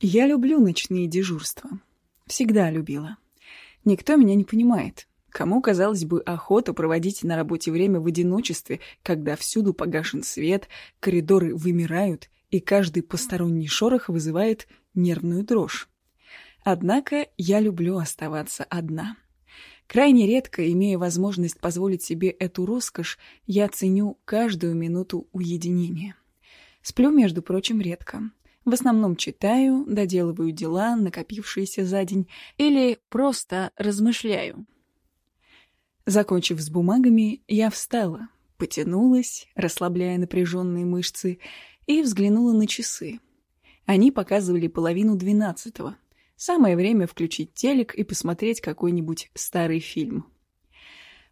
Я люблю ночные дежурства. Всегда любила. Никто меня не понимает. Кому, казалось бы, охота проводить на работе время в одиночестве, когда всюду погашен свет, коридоры вымирают, и каждый посторонний шорох вызывает нервную дрожь. Однако я люблю оставаться одна. Крайне редко, имея возможность позволить себе эту роскошь, я ценю каждую минуту уединения. Сплю, между прочим, редко. В основном читаю, доделываю дела, накопившиеся за день, или просто размышляю. Закончив с бумагами, я встала, потянулась, расслабляя напряженные мышцы, и взглянула на часы. Они показывали половину двенадцатого. Самое время включить телек и посмотреть какой-нибудь старый фильм.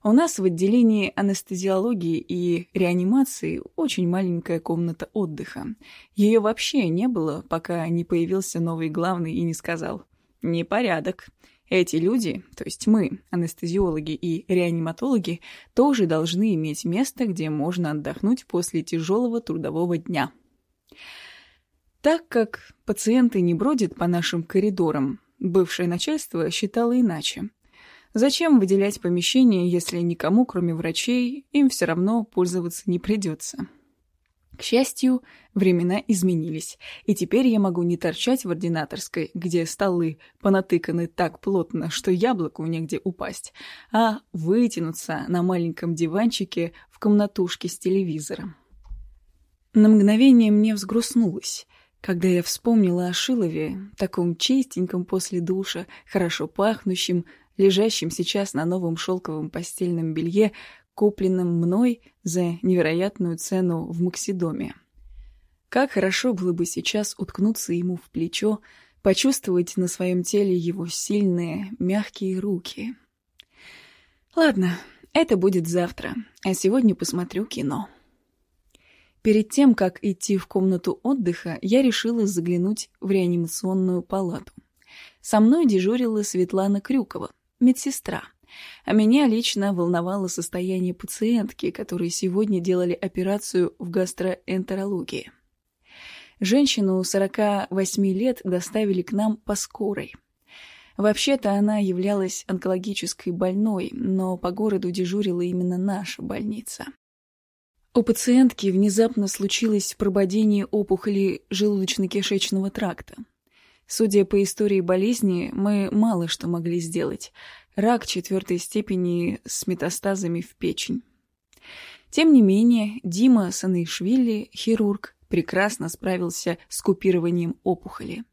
У нас в отделении анестезиологии и реанимации очень маленькая комната отдыха. Ее вообще не было, пока не появился новый главный и не сказал «Непорядок». Эти люди, то есть мы, анестезиологи и реаниматологи, тоже должны иметь место, где можно отдохнуть после тяжелого трудового дня. Так как пациенты не бродят по нашим коридорам, бывшее начальство считало иначе. Зачем выделять помещение, если никому, кроме врачей, им все равно пользоваться не придется? К счастью, времена изменились, и теперь я могу не торчать в ординаторской, где столы понатыканы так плотно, что яблоку негде упасть, а вытянуться на маленьком диванчике в комнатушке с телевизором. На мгновение мне взгрустнулось, когда я вспомнила о Шилове, таком чистеньком после душа, хорошо пахнущем, лежащим сейчас на новом шелковом постельном белье, купленном мной за невероятную цену в Максидоме. Как хорошо было бы сейчас уткнуться ему в плечо, почувствовать на своем теле его сильные, мягкие руки. Ладно, это будет завтра, а сегодня посмотрю кино. Перед тем, как идти в комнату отдыха, я решила заглянуть в реанимационную палату. Со мной дежурила Светлана Крюкова, медсестра. А меня лично волновало состояние пациентки, которые сегодня делали операцию в гастроэнтерологии. Женщину 48 лет доставили к нам по скорой. Вообще-то она являлась онкологической больной, но по городу дежурила именно наша больница. У пациентки внезапно случилось прободение опухоли желудочно-кишечного тракта. Судя по истории болезни, мы мало что могли сделать. Рак четвертой степени с метастазами в печень. Тем не менее, Дима Санышвили, хирург, прекрасно справился с купированием опухоли.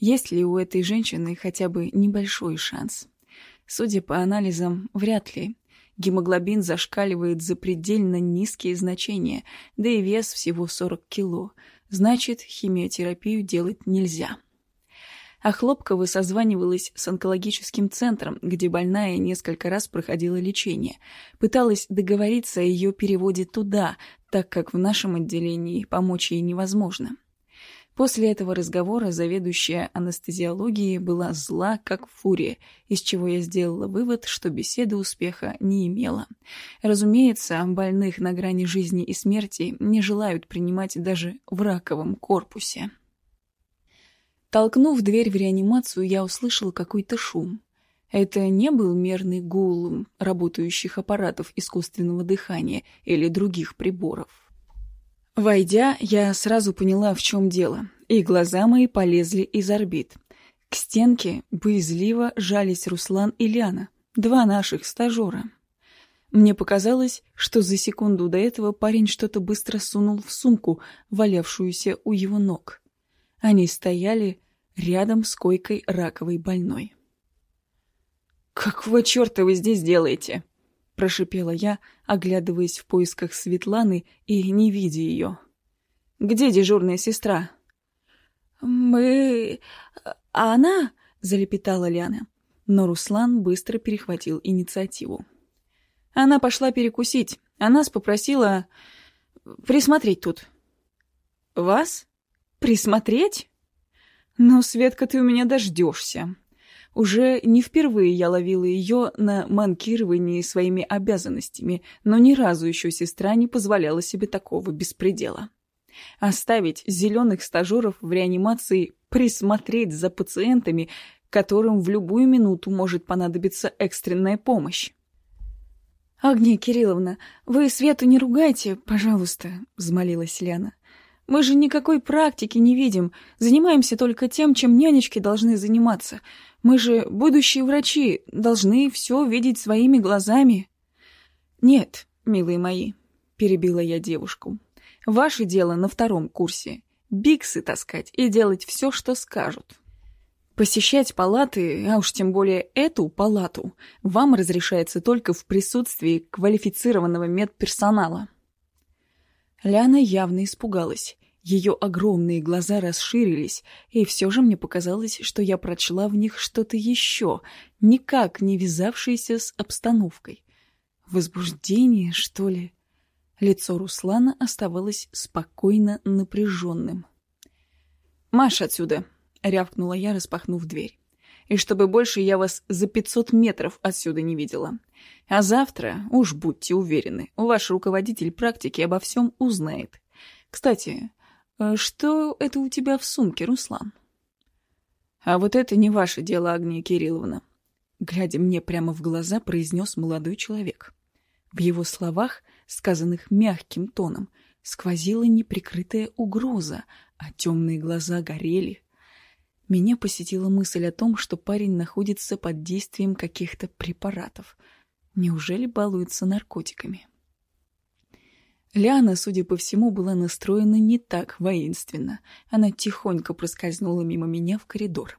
Есть ли у этой женщины хотя бы небольшой шанс? Судя по анализам, вряд ли. Гемоглобин зашкаливает за предельно низкие значения, да и вес всего 40 кило. Значит, химиотерапию делать нельзя а Хлопкова созванивалась с онкологическим центром, где больная несколько раз проходила лечение. Пыталась договориться о ее переводе туда, так как в нашем отделении помочь ей невозможно. После этого разговора заведующая анестезиологией была зла, как фурия, из чего я сделала вывод, что беседа успеха не имела. Разумеется, больных на грани жизни и смерти не желают принимать даже в раковом корпусе. Толкнув дверь в реанимацию, я услышал какой-то шум. Это не был мерный гул работающих аппаратов искусственного дыхания или других приборов. Войдя, я сразу поняла, в чем дело, и глаза мои полезли из орбит. К стенке боязливо жались Руслан и Ляна, два наших стажера. Мне показалось, что за секунду до этого парень что-то быстро сунул в сумку, валявшуюся у его ног. Они стояли рядом с койкой раковой больной. «Какого черта вы здесь делаете?» — прошипела я, оглядываясь в поисках Светланы и не видя ее. «Где дежурная сестра?» «Мы... А она...» — залепетала Ляна. Но Руслан быстро перехватил инициативу. Она пошла перекусить, а нас попросила присмотреть тут. «Вас? Присмотреть?» «Ну, Светка, ты у меня дождешься». Уже не впервые я ловила ее на манкировании своими обязанностями, но ни разу еще сестра не позволяла себе такого беспредела. Оставить зеленых стажеров в реанимации присмотреть за пациентами, которым в любую минуту может понадобиться экстренная помощь. «Агния Кирилловна, вы Свету не ругайте, пожалуйста», — взмолилась Лена. «Мы же никакой практики не видим, занимаемся только тем, чем нянечки должны заниматься. Мы же будущие врачи, должны все видеть своими глазами». «Нет, милые мои», — перебила я девушку, — «ваше дело на втором курсе. Биксы таскать и делать все, что скажут. Посещать палаты, а уж тем более эту палату, вам разрешается только в присутствии квалифицированного медперсонала». Ляна явно испугалась. Ее огромные глаза расширились, и все же мне показалось, что я прочла в них что-то еще, никак не вязавшееся с обстановкой. Возбуждение, что ли? Лицо Руслана оставалось спокойно напряженным. «Маш отсюда!» — рявкнула я, распахнув дверь. «И чтобы больше я вас за пятьсот метров отсюда не видела. А завтра, уж будьте уверены, ваш руководитель практики обо всем узнает. Кстати, э, что это у тебя в сумке, Руслан?» «А вот это не ваше дело, Агния Кирилловна», — глядя мне прямо в глаза, произнес молодой человек. В его словах, сказанных мягким тоном, сквозила неприкрытая угроза, а темные глаза горели, меня посетила мысль о том, что парень находится под действием каких-то препаратов. Неужели балуется наркотиками? Ляна, судя по всему, была настроена не так воинственно. Она тихонько проскользнула мимо меня в коридор.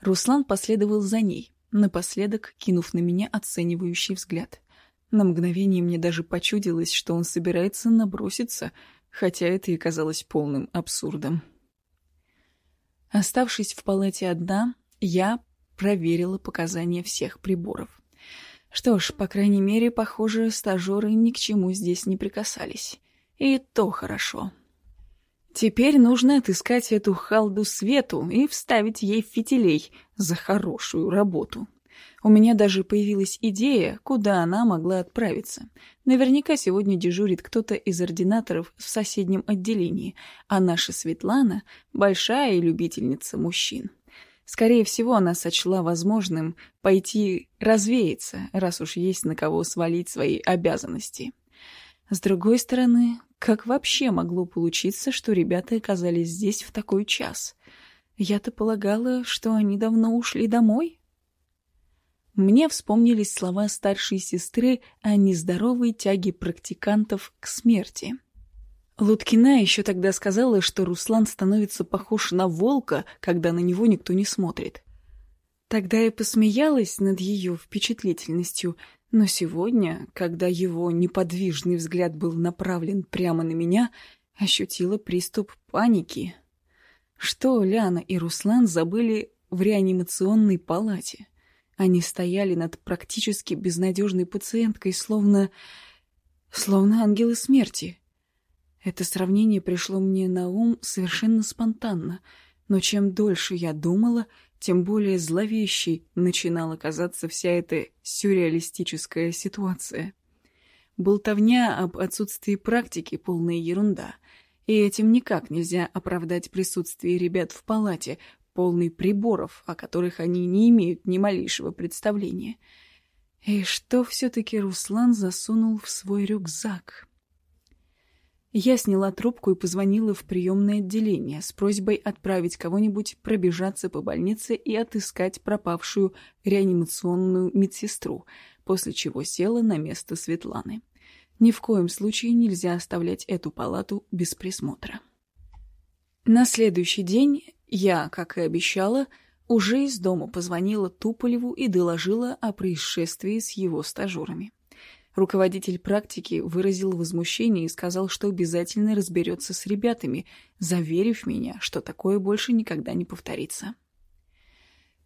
Руслан последовал за ней, напоследок кинув на меня оценивающий взгляд. На мгновение мне даже почудилось, что он собирается наброситься, хотя это и казалось полным абсурдом. Оставшись в палате одна, я проверила показания всех приборов. Что ж, по крайней мере, похоже, стажеры ни к чему здесь не прикасались. И то хорошо. Теперь нужно отыскать эту халду Свету и вставить ей фитилей за хорошую работу. У меня даже появилась идея, куда она могла отправиться. Наверняка сегодня дежурит кто-то из ординаторов в соседнем отделении, а наша Светлана — большая любительница мужчин. Скорее всего, она сочла возможным пойти развеяться, раз уж есть на кого свалить свои обязанности. С другой стороны, как вообще могло получиться, что ребята оказались здесь в такой час? Я-то полагала, что они давно ушли домой. Мне вспомнились слова старшей сестры о нездоровой тяге практикантов к смерти. Луткина еще тогда сказала, что Руслан становится похож на волка, когда на него никто не смотрит. Тогда я посмеялась над ее впечатлительностью, но сегодня, когда его неподвижный взгляд был направлен прямо на меня, ощутила приступ паники. Что Ляна и Руслан забыли в реанимационной палате? Они стояли над практически безнадежной пациенткой, словно... словно ангелы смерти. Это сравнение пришло мне на ум совершенно спонтанно, но чем дольше я думала, тем более зловещей начинала казаться вся эта сюрреалистическая ситуация. Болтовня об отсутствии практики — полная ерунда, и этим никак нельзя оправдать присутствие ребят в палате, полный приборов, о которых они не имеют ни малейшего представления. И что все-таки Руслан засунул в свой рюкзак? Я сняла трубку и позвонила в приемное отделение с просьбой отправить кого-нибудь пробежаться по больнице и отыскать пропавшую реанимационную медсестру, после чего села на место Светланы. Ни в коем случае нельзя оставлять эту палату без присмотра. На следующий день я, как и обещала, уже из дома позвонила Туполеву и доложила о происшествии с его стажерами. Руководитель практики выразил возмущение и сказал, что обязательно разберется с ребятами, заверив меня, что такое больше никогда не повторится.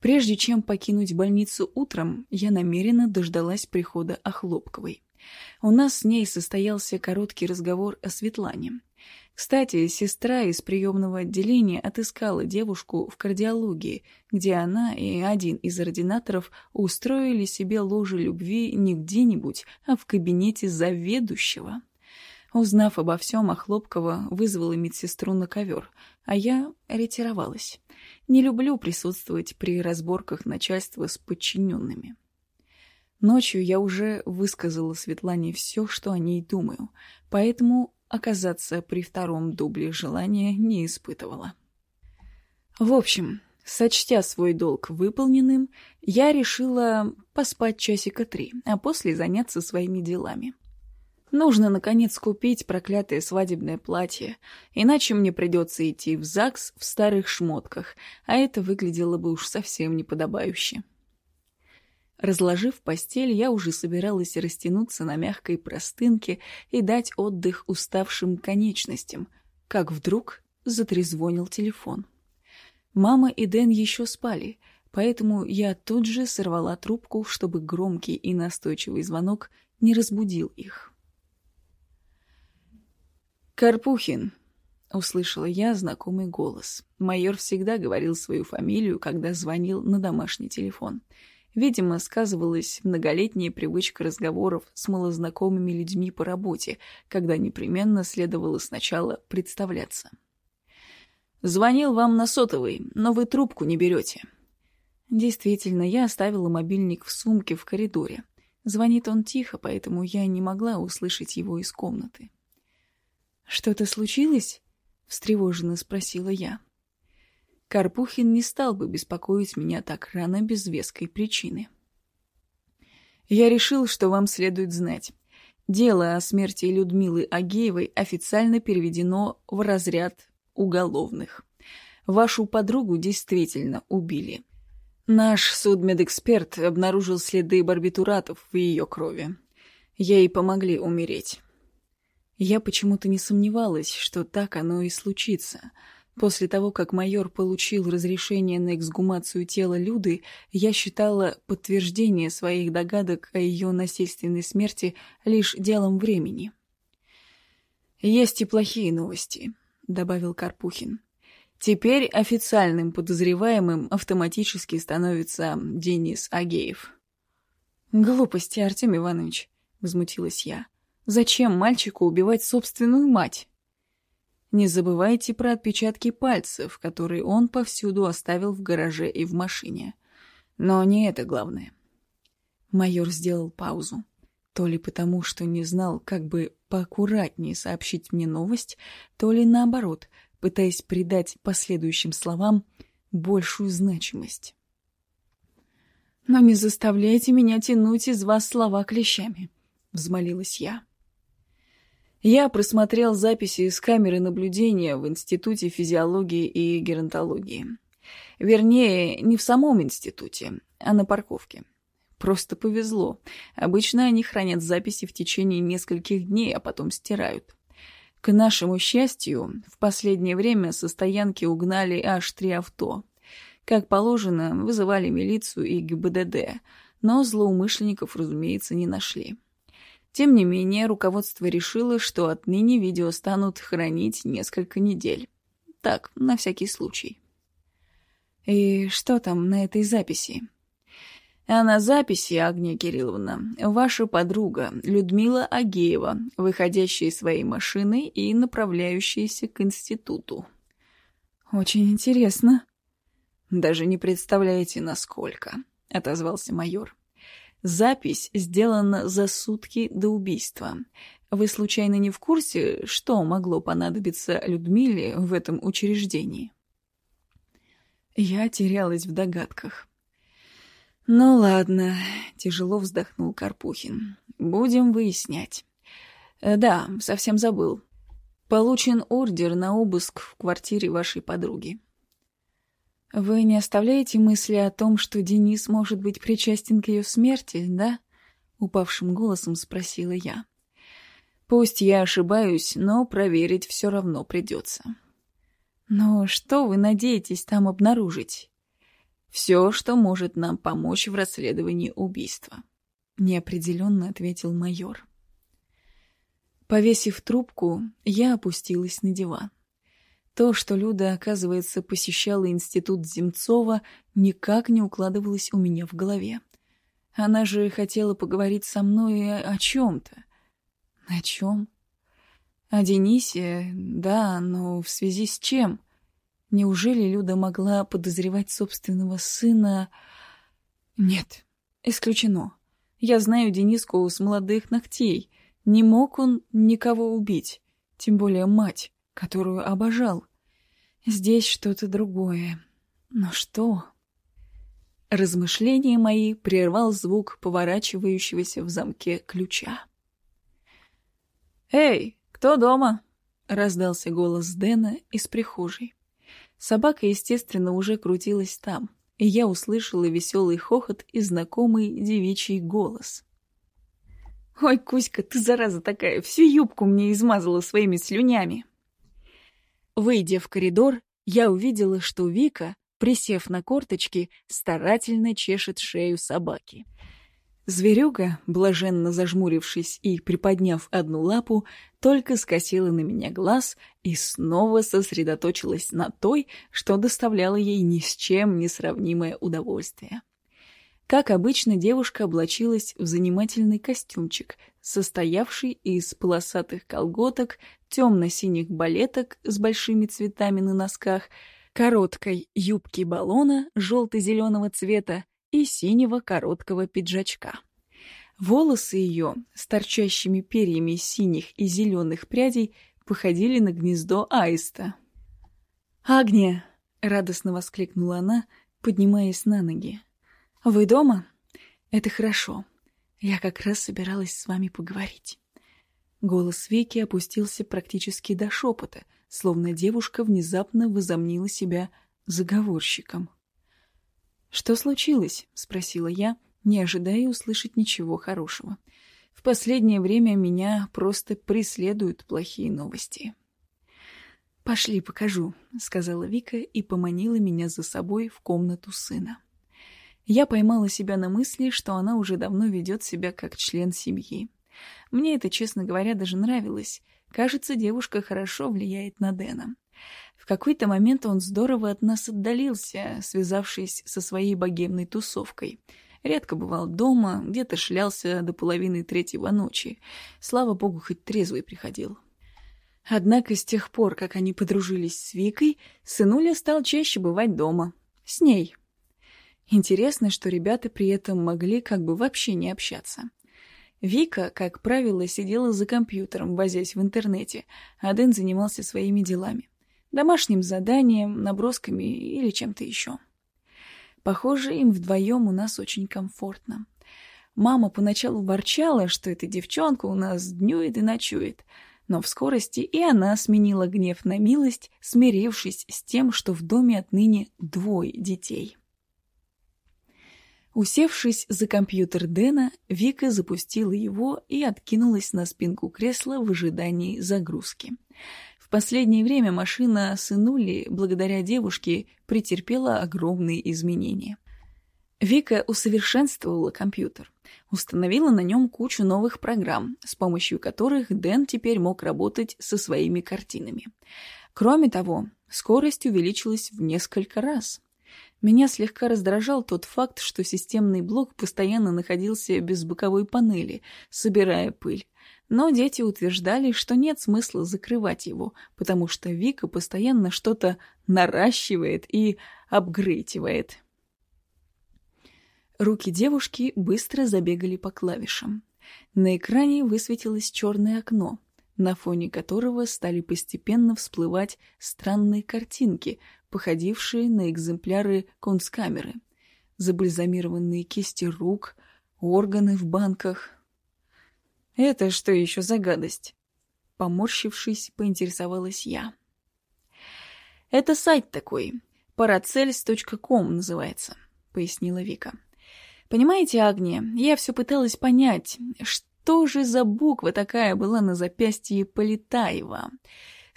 Прежде чем покинуть больницу утром, я намеренно дождалась прихода Охлопковой. У нас с ней состоялся короткий разговор о Светлане. Кстати, сестра из приемного отделения отыскала девушку в кардиологии, где она и один из ординаторов устроили себе ложе любви не где-нибудь, а в кабинете заведующего. Узнав обо всем, Охлопкова вызвала медсестру на ковер, а я ретировалась. Не люблю присутствовать при разборках начальства с подчиненными. Ночью я уже высказала Светлане все, что о ней думаю, поэтому оказаться при втором дубле желания не испытывала. В общем, сочтя свой долг выполненным, я решила поспать часика три, а после заняться своими делами. Нужно, наконец, купить проклятое свадебное платье, иначе мне придется идти в ЗАГС в старых шмотках, а это выглядело бы уж совсем неподобающе. Разложив постель, я уже собиралась растянуться на мягкой простынке и дать отдых уставшим конечностям, как вдруг затрезвонил телефон. Мама и Дэн еще спали, поэтому я тут же сорвала трубку, чтобы громкий и настойчивый звонок не разбудил их. «Карпухин!» — услышала я знакомый голос. Майор всегда говорил свою фамилию, когда звонил на домашний телефон. Видимо, сказывалась многолетняя привычка разговоров с малознакомыми людьми по работе, когда непременно следовало сначала представляться. «Звонил вам на сотовый, но вы трубку не берете». Действительно, я оставила мобильник в сумке в коридоре. Звонит он тихо, поэтому я не могла услышать его из комнаты. «Что-то случилось?» — встревоженно спросила я. Карпухин не стал бы беспокоить меня так рано без веской причины. «Я решил, что вам следует знать. Дело о смерти Людмилы Агеевой официально переведено в разряд уголовных. Вашу подругу действительно убили. Наш судмедэксперт обнаружил следы барбитуратов в ее крови. Ей помогли умереть. Я почему-то не сомневалась, что так оно и случится. После того, как майор получил разрешение на эксгумацию тела Люды, я считала подтверждение своих догадок о ее насильственной смерти лишь делом времени. «Есть и плохие новости», — добавил Карпухин. «Теперь официальным подозреваемым автоматически становится Денис Агеев». «Глупости, Артем Иванович», — возмутилась я. Зачем мальчику убивать собственную мать? Не забывайте про отпечатки пальцев, которые он повсюду оставил в гараже и в машине. Но не это главное. Майор сделал паузу. То ли потому, что не знал, как бы поаккуратнее сообщить мне новость, то ли наоборот, пытаясь придать последующим словам большую значимость. «Но не заставляйте меня тянуть из вас слова клещами», — взмолилась я. Я просмотрел записи из камеры наблюдения в Институте физиологии и геронтологии. Вернее, не в самом институте, а на парковке. Просто повезло. Обычно они хранят записи в течение нескольких дней, а потом стирают. К нашему счастью, в последнее время со стоянки угнали аж три авто. Как положено, вызывали милицию и ГИБДД, но злоумышленников, разумеется, не нашли. Тем не менее, руководство решило, что отныне видео станут хранить несколько недель. Так, на всякий случай. И что там на этой записи? А на записи, Агния Кирилловна, ваша подруга Людмила Агеева, выходящая из своей машины и направляющаяся к институту. Очень интересно. Даже не представляете, насколько, — отозвался майор. Запись сделана за сутки до убийства. Вы случайно не в курсе, что могло понадобиться Людмиле в этом учреждении? Я терялась в догадках. «Ну ладно», — тяжело вздохнул Карпухин. «Будем выяснять». Э, «Да, совсем забыл. Получен ордер на обыск в квартире вашей подруги. «Вы не оставляете мысли о том, что Денис может быть причастен к ее смерти, да?» — упавшим голосом спросила я. «Пусть я ошибаюсь, но проверить все равно придется». «Но что вы надеетесь там обнаружить?» «Все, что может нам помочь в расследовании убийства», — неопределенно ответил майор. Повесив трубку, я опустилась на диван. То, что Люда, оказывается, посещала институт Земцова, никак не укладывалось у меня в голове. Она же хотела поговорить со мной о чем-то. О чем? О Денисе, да, но в связи с чем? Неужели Люда могла подозревать собственного сына? Нет, исключено. Я знаю Дениску с молодых ногтей. Не мог он никого убить, тем более мать, которую обожал. Здесь что-то другое. Но что? Размышления мои прервал звук поворачивающегося в замке ключа. «Эй, кто дома?» — раздался голос Дэна из прихожей. Собака, естественно, уже крутилась там, и я услышала веселый хохот и знакомый девичий голос. «Ой, Кузька, ты зараза такая, всю юбку мне измазала своими слюнями!» Выйдя в коридор, я увидела, что Вика, присев на корточки, старательно чешет шею собаки. Зверюга, блаженно зажмурившись и приподняв одну лапу, только скосила на меня глаз и снова сосредоточилась на той, что доставляло ей ни с чем не сравнимое удовольствие. Как обычно, девушка облачилась в занимательный костюмчик, состоявший из полосатых колготок, темно-синих балеток с большими цветами на носках, короткой юбки баллона желто-зеленого цвета и синего короткого пиджачка. Волосы ее с торчащими перьями синих и зеленых прядей походили на гнездо аиста. «Агния!» — радостно воскликнула она, поднимаясь на ноги. «Вы дома? Это хорошо. Я как раз собиралась с вами поговорить». Голос Вики опустился практически до шепота, словно девушка внезапно возомнила себя заговорщиком. «Что случилось?» — спросила я, не ожидая услышать ничего хорошего. В последнее время меня просто преследуют плохие новости. «Пошли, покажу», — сказала Вика и поманила меня за собой в комнату сына. Я поймала себя на мысли, что она уже давно ведет себя как член семьи. Мне это, честно говоря, даже нравилось. Кажется, девушка хорошо влияет на Дэна. В какой-то момент он здорово от нас отдалился, связавшись со своей богемной тусовкой. Редко бывал дома, где-то шлялся до половины третьего ночи. Слава богу, хоть трезвый приходил. Однако с тех пор, как они подружились с Викой, сынуля стал чаще бывать дома. С ней, Интересно, что ребята при этом могли как бы вообще не общаться. Вика, как правило, сидела за компьютером, возясь в интернете, а Дэн занимался своими делами. Домашним заданием, набросками или чем-то еще. Похоже, им вдвоем у нас очень комфортно. Мама поначалу ворчала, что эта девчонка у нас днюет и ночует, но в скорости и она сменила гнев на милость, смирившись с тем, что в доме отныне двое детей. Усевшись за компьютер Дэна, Вика запустила его и откинулась на спинку кресла в ожидании загрузки. В последнее время машина сынули, благодаря девушке, претерпела огромные изменения. Вика усовершенствовала компьютер, установила на нем кучу новых программ, с помощью которых Дэн теперь мог работать со своими картинами. Кроме того, скорость увеличилась в несколько раз – меня слегка раздражал тот факт, что системный блок постоянно находился без боковой панели, собирая пыль. Но дети утверждали, что нет смысла закрывать его, потому что Вика постоянно что-то наращивает и апгрейтивает. Руки девушки быстро забегали по клавишам. На экране высветилось черное окно, на фоне которого стали постепенно всплывать странные картинки, походившие на экземпляры концкамеры. Забальзамированные кисти рук, органы в банках. «Это что еще за гадость?» Поморщившись, поинтересовалась я. «Это сайт такой, paracels.com называется», — пояснила Вика. «Понимаете, Агния, я все пыталась понять, что же за буква такая была на запястье Полетаева?»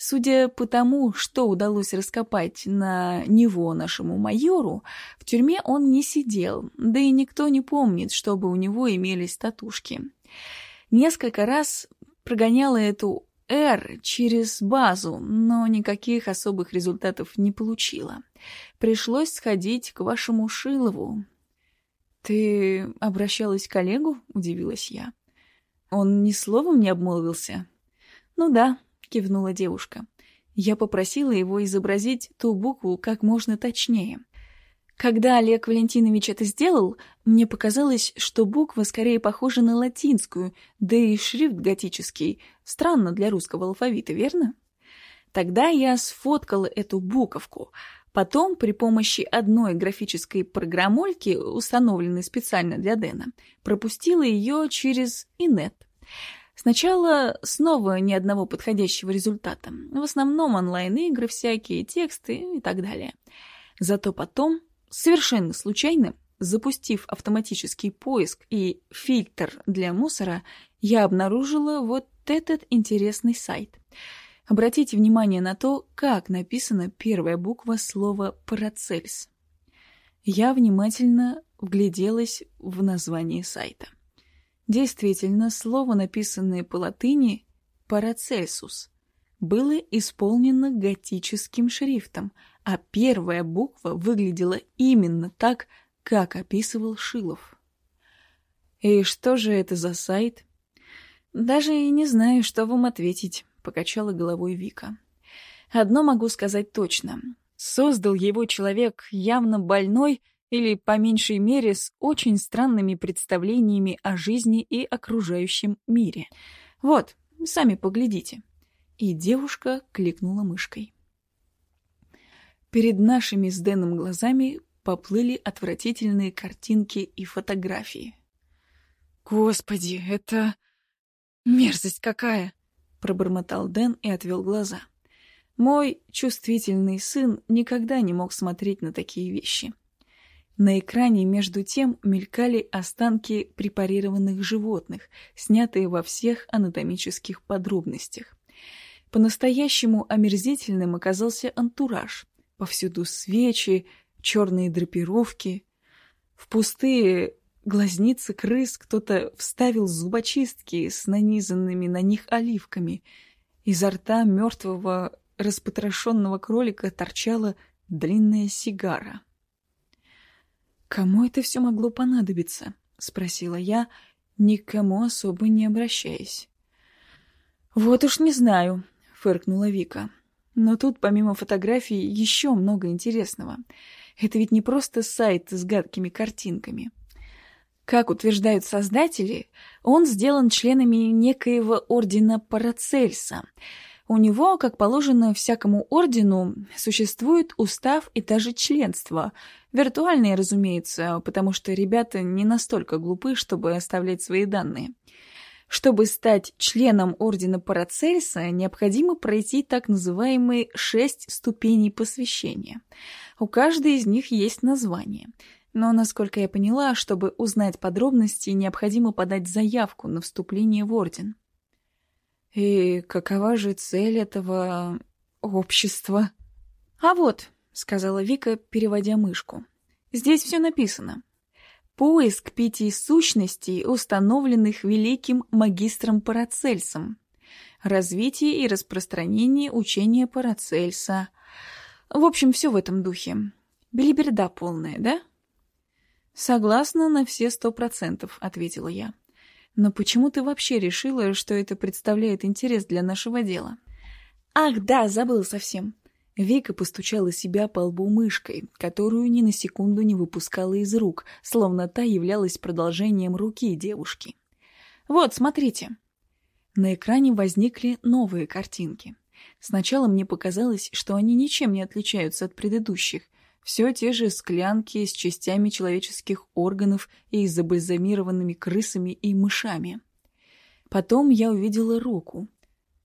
Судя по тому, что удалось раскопать на него нашему майору, в тюрьме он не сидел, да и никто не помнит, чтобы у него имелись татушки. Несколько раз прогоняла эту «Р» через базу, но никаких особых результатов не получила. Пришлось сходить к вашему Шилову. «Ты обращалась к коллегу?» — удивилась я. «Он ни словом не обмолвился?» «Ну да, — кивнула девушка. Я попросила его изобразить ту букву как можно точнее. Когда Олег Валентинович это сделал, мне показалось, что буква скорее похожа на латинскую, да и шрифт готический. Странно для русского алфавита, верно? Тогда я сфоткала эту буковку. Потом при помощи одной графической программольки, установленной специально для Дэна, пропустила ее через инет. Сначала снова ни одного подходящего результата. В основном онлайн-игры всякие, тексты и так далее. Зато потом, совершенно случайно, запустив автоматический поиск и фильтр для мусора, я обнаружила вот этот интересный сайт. Обратите внимание на то, как написана первая буква слова «парацельс». Я внимательно вгляделась в название сайта. Действительно, слово, написанное по латыни «парацельсус», было исполнено готическим шрифтом, а первая буква выглядела именно так, как описывал Шилов. «И что же это за сайт?» «Даже и не знаю, что вам ответить», — покачала головой Вика. «Одно могу сказать точно. Создал его человек явно больной или, по меньшей мере, с очень странными представлениями о жизни и окружающем мире. Вот, сами поглядите. И девушка кликнула мышкой. Перед нашими с Дэном глазами поплыли отвратительные картинки и фотографии. «Господи, это... мерзость какая!» — пробормотал Дэн и отвел глаза. Мой чувствительный сын никогда не мог смотреть на такие вещи. На экране, между тем, мелькали останки препарированных животных, снятые во всех анатомических подробностях. По-настоящему омерзительным оказался антураж. Повсюду свечи, черные драпировки. В пустые глазницы крыс кто-то вставил зубочистки с нанизанными на них оливками. Изо рта мертвого распотрошенного кролика торчала длинная сигара. «Кому это все могло понадобиться?» — спросила я, никому особо не обращаясь. «Вот уж не знаю», — фыркнула Вика. «Но тут, помимо фотографий, еще много интересного. Это ведь не просто сайт с гадкими картинками. Как утверждают создатели, он сделан членами некоего ордена Парацельса — у него, как положено всякому ордену, существует устав и даже членство. Виртуальные, разумеется, потому что ребята не настолько глупы, чтобы оставлять свои данные. Чтобы стать членом Ордена Парацельса, необходимо пройти так называемые шесть ступеней посвящения. У каждой из них есть название. Но, насколько я поняла, чтобы узнать подробности, необходимо подать заявку на вступление в Орден. И какова же цель этого общества? А вот, сказала Вика, переводя мышку. Здесь все написано. Поиск пяти сущностей, установленных великим магистром Парацельсом. Развитие и распространение учения Парацельса. В общем, все в этом духе. Белиберда полная, да? Согласна на все сто процентов, ответила я. Но почему ты вообще решила, что это представляет интерес для нашего дела? Ах, да, забыла совсем. Вика постучала себя по лбу мышкой, которую ни на секунду не выпускала из рук, словно та являлась продолжением руки девушки. «Вот, смотрите». На экране возникли новые картинки. Сначала мне показалось, что они ничем не отличаются от предыдущих, все те же склянки с частями человеческих органов и забальзамированными крысами и мышами. Потом я увидела руку.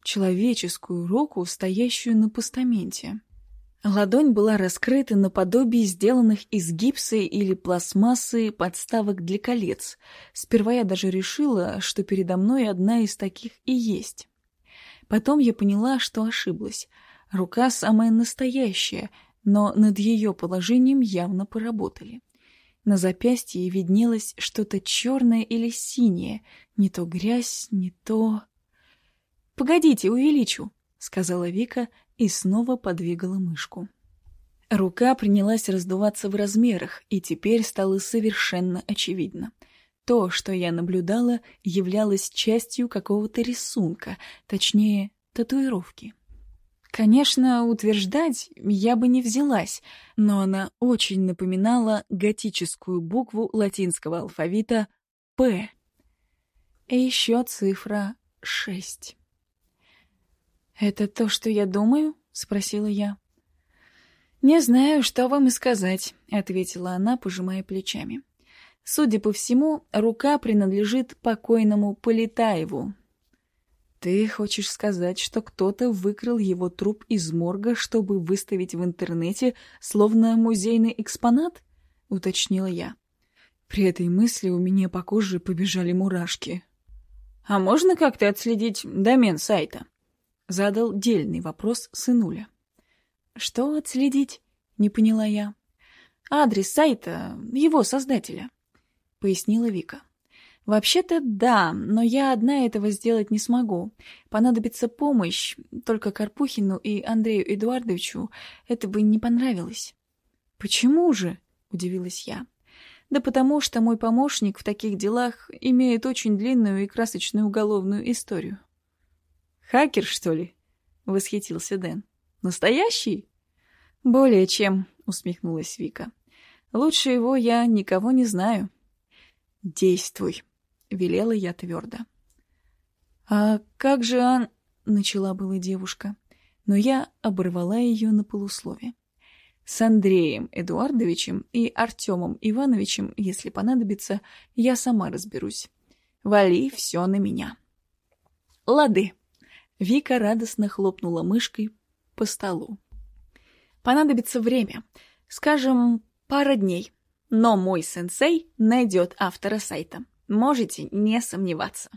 Человеческую руку, стоящую на постаменте. Ладонь была раскрыта наподобие сделанных из гипса или пластмассы подставок для колец. Сперва я даже решила, что передо мной одна из таких и есть. Потом я поняла, что ошиблась. Рука самая настоящая, но над ее положением явно поработали. На запястье виднелось что-то черное или синее, не то грязь, не то... «Погодите, увеличу», — сказала Вика и снова подвигала мышку. Рука принялась раздуваться в размерах, и теперь стало совершенно очевидно. То, что я наблюдала, являлось частью какого-то рисунка, точнее, татуировки. Конечно, утверждать я бы не взялась, но она очень напоминала готическую букву латинского алфавита «П». И еще цифра шесть. «Это то, что я думаю?» — спросила я. «Не знаю, что вам и сказать», — ответила она, пожимая плечами. «Судя по всему, рука принадлежит покойному Полетаеву, «Ты хочешь сказать, что кто-то выкрал его труп из морга, чтобы выставить в интернете, словно музейный экспонат?» — уточнила я. При этой мысли у меня по коже побежали мурашки. «А можно как-то отследить домен сайта?» — задал дельный вопрос сынуля. «Что отследить?» — не поняла я. «Адрес сайта его создателя», — пояснила Вика. «Вообще-то да, но я одна этого сделать не смогу. Понадобится помощь, только Карпухину и Андрею Эдуардовичу это бы не понравилось». «Почему же?» — удивилась я. «Да потому что мой помощник в таких делах имеет очень длинную и красочную уголовную историю». «Хакер, что ли?» — восхитился Дэн. «Настоящий?» «Более чем», — усмехнулась Вика. «Лучше его я никого не знаю». «Действуй», — велела я твердо. «А как же он...» — начала была девушка, но я оборвала ее на полуслове. «С Андреем Эдуардовичем и Артемом Ивановичем, если понадобится, я сама разберусь. Вали все на меня». «Лады!» — Вика радостно хлопнула мышкой по столу. «Понадобится время, скажем, пара дней, но мой сенсей найдет автора сайта». Можете не сомневаться.